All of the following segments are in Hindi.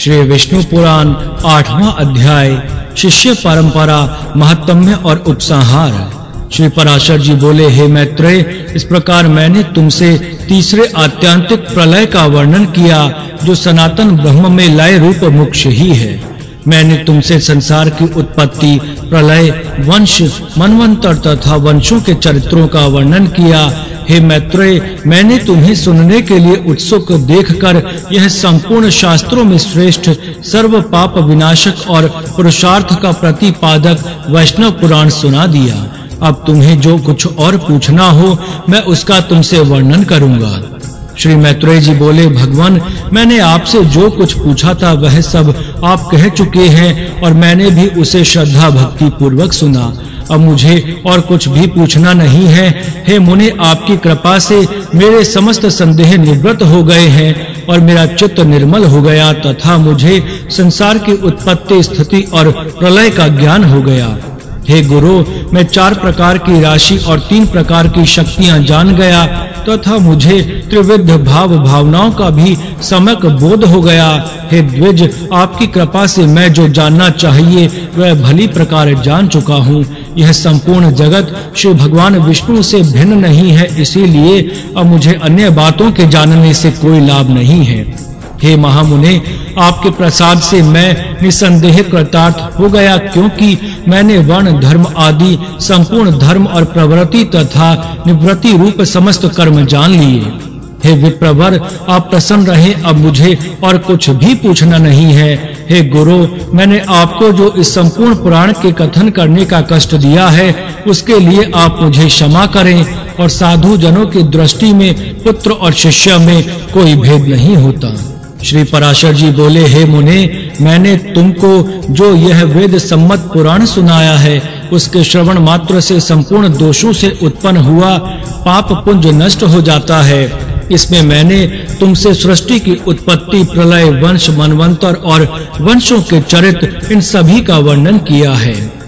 श्री विष्णु पुराण, आठवां अध्याय, शिष्य परंपरा, महत्म्य और उपसंहार। श्री पराशर जी बोले, हे मैत्रेय, इस प्रकार मैंने तुमसे तीसरे आत्यांतिक प्रलय का वर्णन किया, जो सनातन ब्रह्म में लय रूप मोक्ष ही है। मैंने तुमसे संसार की उत्पत्ति, प्रलय, वंश, मनवंतर तथा वंशों के चरित्रों का वर्णन किया हे मैत्रेय, मैंने तुम्हें सुनने के लिए उत्सुक देखकर यह संपूर्ण शास्त्रों में श्रेष्ठ, सर्व पाप विनाशक और पुरुषार्थ का प्रतिपादक वैष्णव पुराण सुना दिया। अब तुम्हें जो कुछ और पूछना हो, मैं उसका तुमसे वर्णन करूँगा। श्री मैत्रेय जी बोले, भगवान, मैंने आपसे जो कुछ पूछा था, वह सब आप कह चुके हैं और मैंने भी उसे श्रद्धा भक्ति पूर्वक सुना। अब मुझे और कुछ भी पूछना नहीं है। हे मुनि, आपकी कृपा से मेरे समस्त संदेह निवृत्त हो गए हैं और मेरा चित्त निर्मल हो गया तथा मुझे संसार की उत्पत्ति, स्थिति और प्रलय का ज्ञान हो गया। हे गुरु, मैं चार प्रकार की राशि और तीन प्रकार की शक्तियाँ जान गया तथा मुझे त्रिविध भाव भावनाओं का भी समक बोध हो गया। हे द्विज, आपकी कृपा से मैं जो जानना चाहिए, वह भली प्रकार जान चुका हूँ। यह संपूर्ण जगत श्री भगवान विष्णु से भिन्न नहीं है, इसीलिए अब मुझे अन्य बातों के जानने से कोई लाभ नहीं है। हे महामुने, आपके प्रसाद से मैं निसंदेह कृतार्थ हो गया, क्योंकि मैंने वर्ण, धर्म आदि, संपूर्ण धर्म और प्रवृत्ति तथा निवृत्ति रूप समस्त कर्म जान लिए। हे विप्रवर आप प्रसन्न रहे, अब मुझे और कुछ भी पूछना नहीं है। हे गुरु, मैंने आपको जो इस संपूर्ण पुराण के कथन करने का कष्ट दिया है, उसके लिए आप मुझे क्षमा करें और साधु जनों की दृष्टि में, पुत्र और शिष्य में कोई भेद नहीं होता। श्री पराशर जी बोले, हे मुने, मैंने तुमको जो यह वेद सम्मत पुराण सुनाया है, उसके श्रवण मात्र से संपूर्ण दोषों से उत्पन्न हुआ, पाप पुंज नष्ट हो जाता है। इसमें मैंने तुमसे सृष्टि की उत्पत्ति, प्रलय, वंश, मनवंतर और वंशों के चरित्र, इन सभी का वर्णन किया है।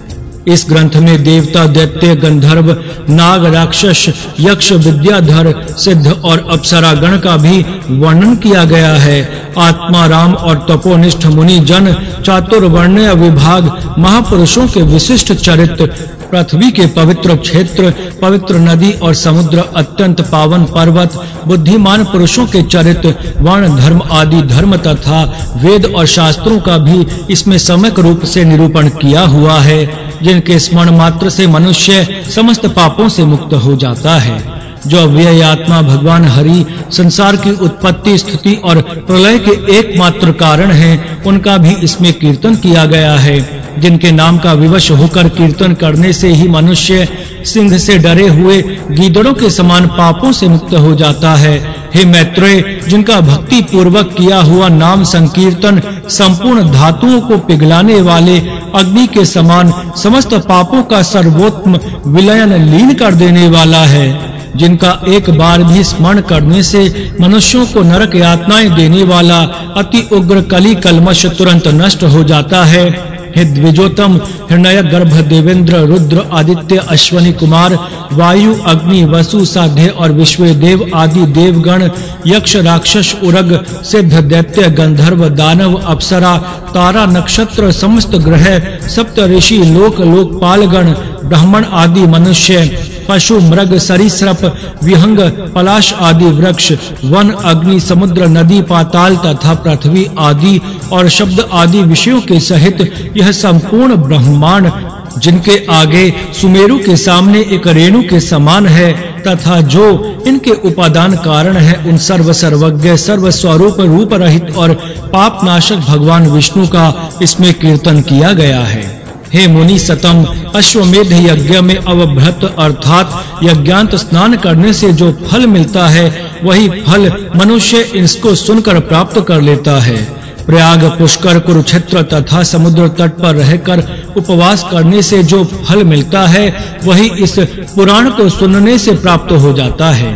इस ग्रंथ में देवता, दैत्य, गंधर्व, नाग, राक्षस, यक्ष, विद्याधर, सिद्ध और अप्सरा गण का भी वर्णन किया गया है। आत्मा राम और तपोनिष्ठ मुनि जन चातुर्वर्ण्य विभाग, महापुरुषों के विशिष्ट चरित्र पृथ्वी के पवित्र क्षेत्र, पवित्र नदी और समुद्र अत्यंत पावन पर्वत, बुद्धिमान पुरुषों के चरित्र वर्ण धर्म आदि धर्म तथा वेद और शास्त्रों का भी इसमें समक रूप से निरूपण किया हुआ है, जिनके स्मरण मात्र से मनुष्य समस्त पापों से मुक्त हो जाता है। जो अव्यय आत्मा भगवान हरि, संसार की उत्पत्ति स्थिति और प्रलय के एकमात्र कारण हैं, उनका भी इसमें कीर्तन किया गया है। जिनके नाम का विवश होकर कीर्तन करने से ही मनुष्य सिंह से डरे हुए गीदड़ों के समान पापों से मुक्त हो जाता है। हे मैत्रेय, जिनका भक्ति पूर्वक किया हुआ नाम संकीर्तन संपूर्ण धातुओं को पिघलाने वाले अग्नि के समान समस्त पापों का सर्वोत्तम विलयन लीन कर देने वाला है। जिनका एक बार भी स्मरण करने से मनुष्यों को नरक यातनाएँ देने वाला अति उग्र कली कलमश तुरंत नष्ट हो जाता है। हे द्विजोतम हृदय गर्भ देवेंद्र, रुद्र, आदित्य, अश्वनी कुमार, वायु, अग्नि, वसु, साध्य और विश्व देव आदि देवगण, यक्ष, राक्षस, उरग, सिद्ध, दैत्य, गंधर्व, दानव, अप्सरा, तारा, नक्षत्र, समस्त ग्रह सप्त ऋषि लोक, लोकपालगण, ब्राह्मण आदि मनुष्य पशु, मृग, सरीसृप, विहंग, पलाश आदि वृक्ष, वन, अग्नि, समुद्र, नदी, पाताल तथा पृथ्वी आदि और शब्द आदि विषयों के सहित यह संपूर्ण ब्रह्मांड, जिनके आगे सुमेरु के सामने एक रेणु के समान है तथा जो इनके उपादान कारण है, उन सर्व सर्वज्ञ सर्व स्वरूप रूप रहित और पाप नाशक भगवान विष्णु का इसमें कीर्तन किया गया है। हे मुनि सतम, अश्वमेध यज्ञ में अवभ्रत अर्थात यज्ञांत स्नान करने से जो फल मिलता है, वही फल मनुष्य इसको सुनकर प्राप्त कर लेता है। प्रयाग, पुष्कर, कुरुक्षेत्र तथा समुद्र तट पर रहकर उपवास करने से जो फल मिलता है, वही इस पुराण को सुनने से प्राप्त हो जाता है।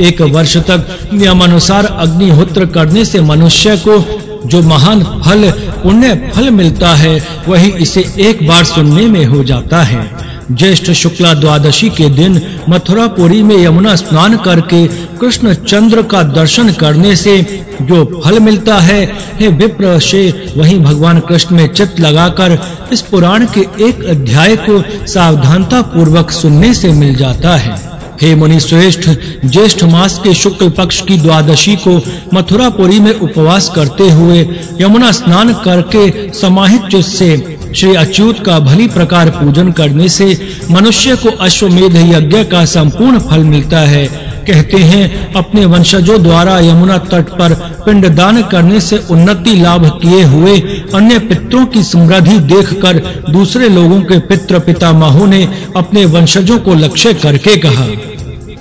एक वर्ष तक नियमानुसार अग्निहोत्र करने से मनुष्य को जो महान फल पुण्य फल मिलता है, वही इसे एक बार सुनने में हो जाता है। ज्येष्ठ शुक्ला द्वादशी के दिन मथुरापुरी में यमुना स्नान करके कृष्ण चंद्र का दर्शन करने से जो फल मिलता है, हे विप्र से वहीं भगवान कृष्ण में चित्त लगाकर इस पुराण के एक अध्याय को सावधानता पूर्वक सुनने से मिल जाता है। हे मुनि श्रेष्ठ ज्येष्ठ मास के शुक्ल पक्ष की द्वादशी को मथुरापुरी में उपवास करते हुए यमुना स्नान करके समाहित चित्त से श्री अच्युत का भली प्रकार पूजन करने से मनुष्य को अश्वमेध यज्ञ का संपूर्ण फल मिलता है। कहते हैं, अपने वंशजों द्वारा यमुना तट पर पिंडदान करने से उन्नति लाभ किए हुए अन्य पितरों की समृद्धि देखकर दूसरे लोगों के पितृ पितामहों ने अपने वंशजों को लक्ष्य करके कहा।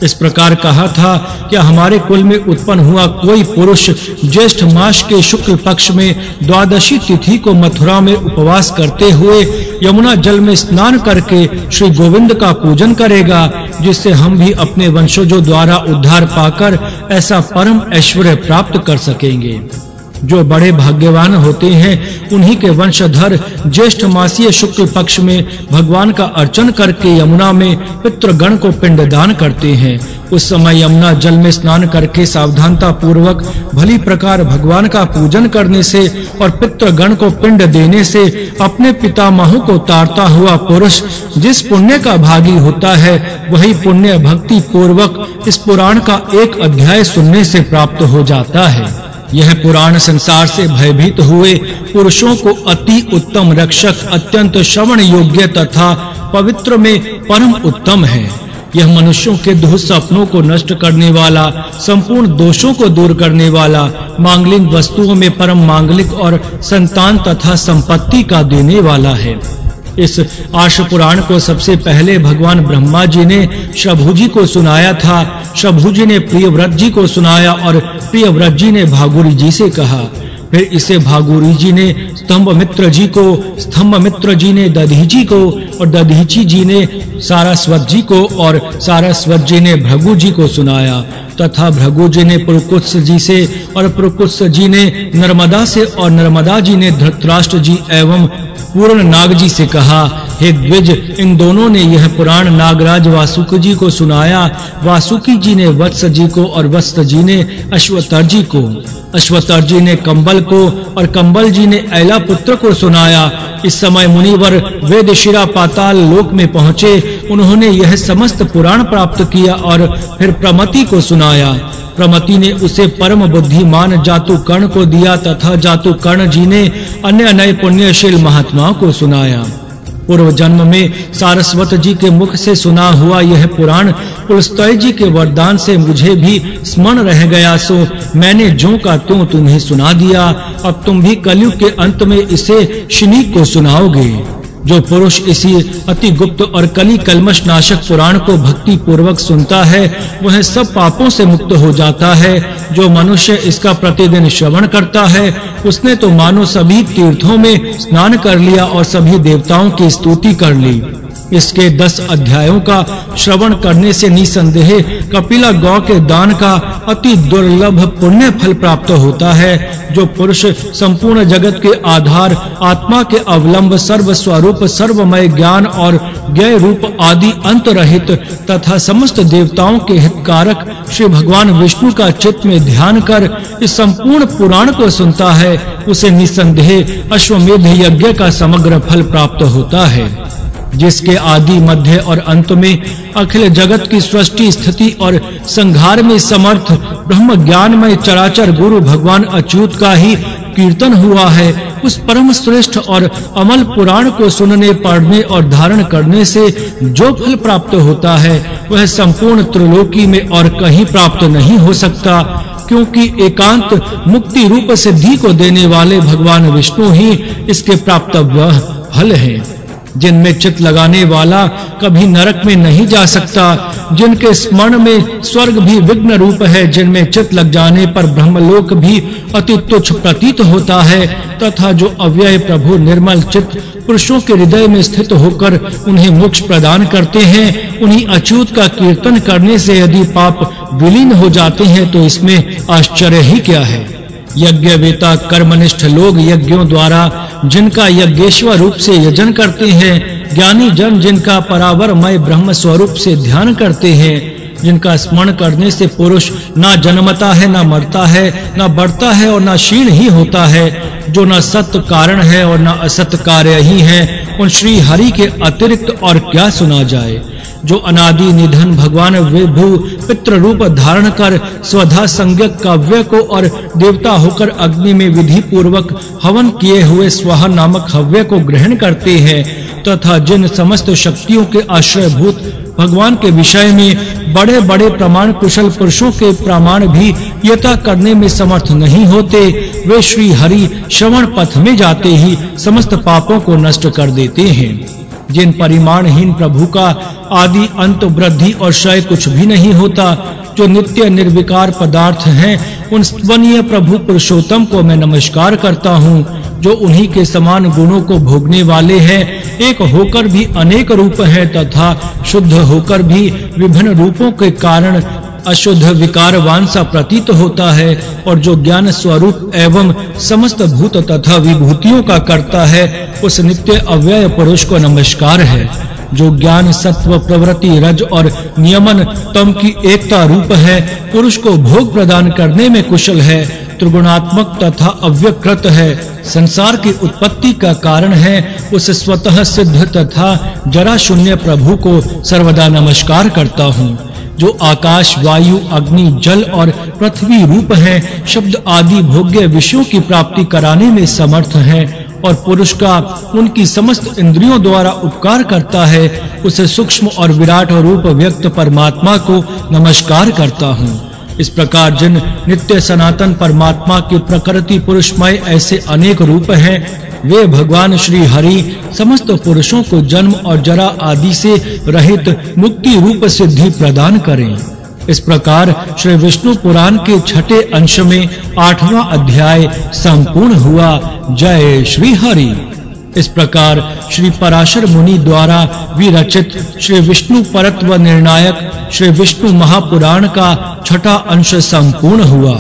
इस प्रकार कहा था कि हमारे कुल में उत्पन्न हुआ कोई पुरुष ज्येष्ठ मास के शुक्ल पक्ष में द्वादशी तिथि को मथुरा में उपवास करते हुए यमुना जल में स्नान करके श्री गोविंद का पूजन करेगा जिससे हम भी अपने वंशजों द्वारा उद्धार पाकर ऐसा परम ऐश्वर्य प्राप्त कर सकेंगे। जो बड़े भाग्यवान होते हैं, उन्हीं के वंशधर ज्येष्ठ मासीय शुक्ल पक्ष में भगवान का अर्चन करके यमुना में पितृगण को पिंडदान करते हैं। उस समय यमुना जल में स्नान करके सावधानता पूर्वक भली प्रकार भगवान का पूजन करने से और पितृगण को पिंड देने से अपने पितामहों को तारता हुआ पुरुष जिस पुण्य का भागी होता है, वही पुण्य भक्ति पूर्वक इस पुराण का एक अध्याय सुनने से प्राप्त हो जाता है। यह पुराण संसार से भयभीत हुए पुरुषों को अति उत्तम रक्षक, अत्यंत श्रवण योग्य तथा पवित्र में परम उत्तम है। यह मनुष्यों के दुख सपनों को नष्ट करने वाला, संपूर्ण दोषों को दूर करने वाला, मांगलिक वस्तुओं में परम मांगलिक और संतान तथा संपत्ति का देने वाला है। इस आश पुराण को सबसे पहले भगवान ब्रह्मा जी ने शभु जी को सुनाया था। शभु जी ने प्रियव्रत जी को सुनाया और प्रियव्रत जी ने भागुरी जी से कहा फिर इसे भागुरी जी ने, स्तंभ मित्र जी को, स्तंभ मित्र जी ने दधीची को और दधीची जी ने, सारस्वत जी को और सारस्वत जी ने भृगु जी को सुनाया। तथा भृगु जी ने पुरुकुत्स जी से और पुरुकुत्स जी ने नर्मदा से और नर्मदा जी ने धृतराष्ट्र जी एवं पूर्ण नाग जी से कहा हे द्विज, इन दोनों ने यह पुराण नागराज वासुकी जी को सुनाया। वासुकी जी ने वत्स जी को और वत्स जी ने अश्वतर जी को। अश्वतर जी ने कंबल को और कंबल जी ने ऐला पुत्र को सुनाया। इस समय मुनिवर वेद वेदशिरा पाताल लोक में पहुँचे। उन्होंने यह समस्त पुराण प्राप्त किया और फिर प्रमति को सुनाया। प्रमति ने उसे परम बुद्धिमान जातु कर्ण को दिया तथा जातु कर्ण जी ने अन्य नए पुण्यशील महात्माओं को सुनाया। पूर्व जन्म में सारस्वत जी के मुख से सुना हुआ यह पुराण पुलस्तय जी के वरदान से मुझे भी स्मरण रह गया। सो मैंने जो का त्यों तुम्हें सुना दिया? अब तुम भी कलयुग के अंत में इसे शिनी को सुनाओगे। जो पुरुष इसी अति गुप्त और कली कलमश नाशक पुराण को भक्ति पूर्वक सुनता है, वह सब पापों से मुक्त हो जाता है। जो मनुष्य इसका प्रतिदिन श्रवण करता है, उसने तो मानो सभी तीर्थों में स्नान कर लिया और सभी देवताओं की स्तुति कर ली। इसके दस अध्यायों का श्रवण करने से निसंदेह कपिला गौ के दान का अति दुर्लभ पुण्य फल प्राप्त होता है, जो पुरुष संपूर्ण जगत के आधार, आत्मा के अवलंब सर्व स्वरूप सर्वमय ज्ञान और ज्ञ रूप आदि अंत रहित तथा समस्त देवताओं के हितकारक श्री भगवान विष्णु का चित्त में ध्यान कर इस संपूर्ण पुराण को सुनता है, उसे निसंदेह अश्वमेध यज्ञ का समग्र फल प्राप्त होता है। जिसके आदि मध्य और अंत में अखिल जगत की सृष्टि, स्थिति और संहार में समर्थ ब्रह्म ज्ञान में चराचर गुरु भगवान अच्युत का ही कीर्तन हुआ है। उस परम श्रेष्ठ और अमल पुराण को सुनने पढ़ने और धारण करने से जो फल प्राप्त होता है, वह संपूर्ण त्रिलोकी में और कहीं प्राप्त नहीं हो सकता, क्योंकि एकांत मुक्ति रूप सिद्धि को देने वाले भगवान विष्णु ही इसके प्राप्त फल है। जिनमें चित लगाने वाला कभी नरक में नहीं जा सकता, जिनके स्मरण में स्वर्ग भी विघ्न रूप है, जिनमें चित लग जाने पर ब्रह्मलोक भी अति तुच्छ प्रतीत होता है, तथा जो अव्यय प्रभु निर्मल चित पुरुषों के हृदय में स्थित होकर उन्हें मोक्ष प्रदान करते हैं, उन्हीं अच्युत का कीर्तन करने से यदि पाप विलीन हो जाते हैं तो इसमें आश्चर्य ही क्या है? यज्ञ कर्मनिष्ठ लोग यज्ञों द्वारा जिनका यज्ञेश्वर रूप से यजन करते हैं, ज्ञानी जन जिनका परावरमय ब्रह्म स्वरूप से ध्यान करते हैं, जिनका स्मरण करने से पुरुष ना जन्मता है, ना मरता है, ना बढ़ता है और ना क्षीण ही होता है, जो ना सत्य कारण है और ना असत कार्य ही है, उन श्री हरि के अतिरिक्त और क्या सुना जाए। जो अनादि निधन भगवान विभु पित्र रूप धारण कर स्वधा संज्ञक काव्य को और देवता होकर अग्नि में विधि पूर्वक हवन किए हुए स्वाहा नामक हव्य को ग्रहण करते हैं, तथा जिन समस्त शक्तियों के आश्रयभूत भगवान के विषय में बड़े-बड़े प्रमाण कुशल पुरुषों के प्रमाण भी यथा करने में समर्थ नहीं होते, वे श्री हरि श्रवण पथ में जाते ही समस्त पापों को नष्ट कर देते हैं। जिन परिमाणहीन प्रभु का आदि अंत वृद्धि और क्षय कुछ भी नहीं होता, जो नित्य निर्विकार पदार्थ हैं, उन स्वनीय प्रभु पुरुषोत्तम को मैं नमस्कार करता हूँ, जो उन्हीं के समान गुणों को भोगने वाले हैं। एक होकर भी अनेक रूप हैं तथा शुद्ध होकर भी विभिन्न रूपों के कारण अशुद्ध विकारवान सा प्रतीत होता है और जो ज्ञान स्वरूप एवं समस्त भूत तथा विभूतियों का करता है, उस नित्य अव्यय पुरुष को नमस्कार है। जो ज्ञान, सत्व, प्रवृत्ति, रज और नियमन तम की एकता रूप है, पुरुष को भोग प्रदान करने में कुशल है, त्रिगुणात्मक तथा अव्यकृत है, संसार की उत्पत्ति का कारण है, उस स्वतः सिद्ध तथा जरा शून्य प्रभु को सर्वदा नमस्कार करता हूँ। जो आकाश, वायु, अग्नि, जल और पृथ्वी रूप हैं, शब्द आदि भोग्य विषयों की प्राप्ति कराने में समर्थ हैं और पुरुष का उनकी समस्त इंद्रियों द्वारा उपकार करता है, उसे सूक्ष्म और विराट रूप व्यक्त परमात्मा को नमस्कार करता हूँ। इस प्रकार जिन नित्य सनातन परमात्मा के प्रकृति पुरुषमय ऐसे अनेक रूप हैं वे भगवान श्री हरि समस्त पुरुषों को जन्म और जरा आदि से रहित मुक्ति रूप सिद्धि प्रदान करें। इस प्रकार श्री विष्णु पुराण के छठे अंश में आठवां अध्याय संपूर्ण हुआ। जय श्री हरि। इस प्रकार श्री पराशर मुनि द्वारा विरचित श्री विष्णु परत्व निर्णायक श्री विष्णु महापुराण का छठा अंश संपूर्ण हुआ।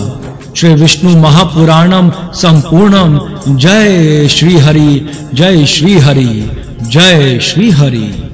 श्री विष्णु महापुराणम संपूर्णम जय श्री हरि जय श्री हरि जय श्री हरि